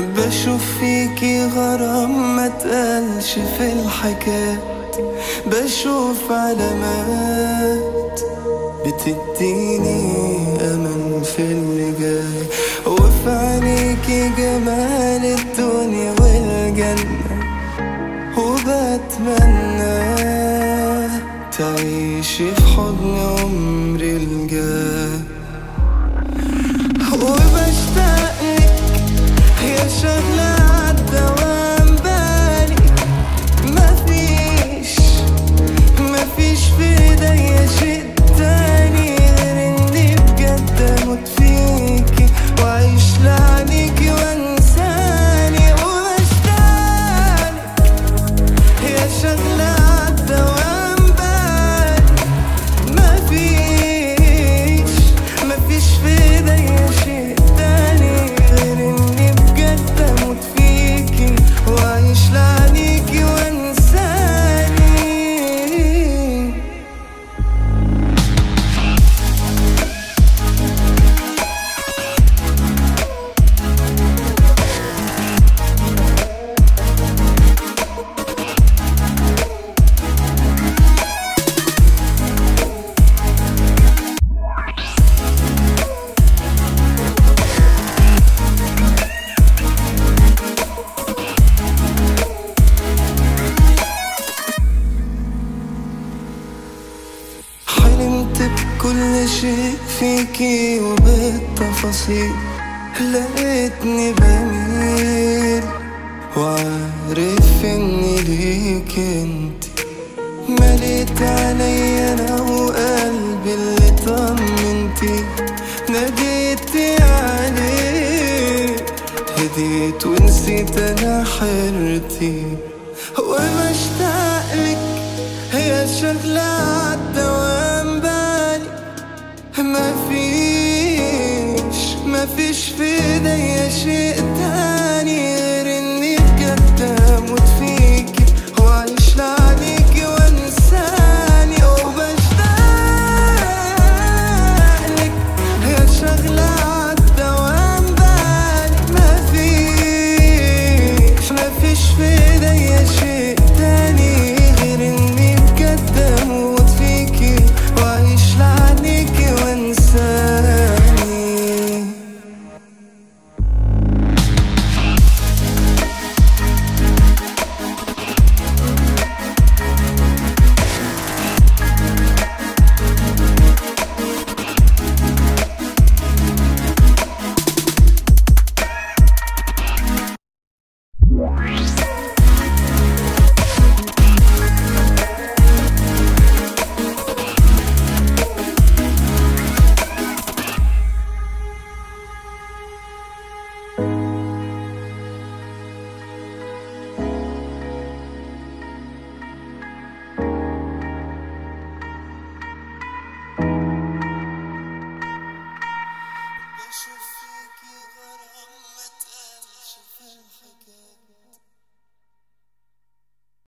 بشوف فيكي غرام ما تقالش في الحكايات. بشوف علامات بتديني أمل في اللي جاي وفي عينيكي جمال الدنيا والجنة. وبتمنى تعيشي في حضن عمري الجاي شيء فيكي وبالتفاصيل لقيتني بميل. وعارف اني ليك انت. مليت علي أنا وقلبي اللي طمنتي. ناديتي عليه هديت ونسيت أنا حيرتي وبشتاق لك هي شغلة عالدوام ما فيش في ايديا شئتها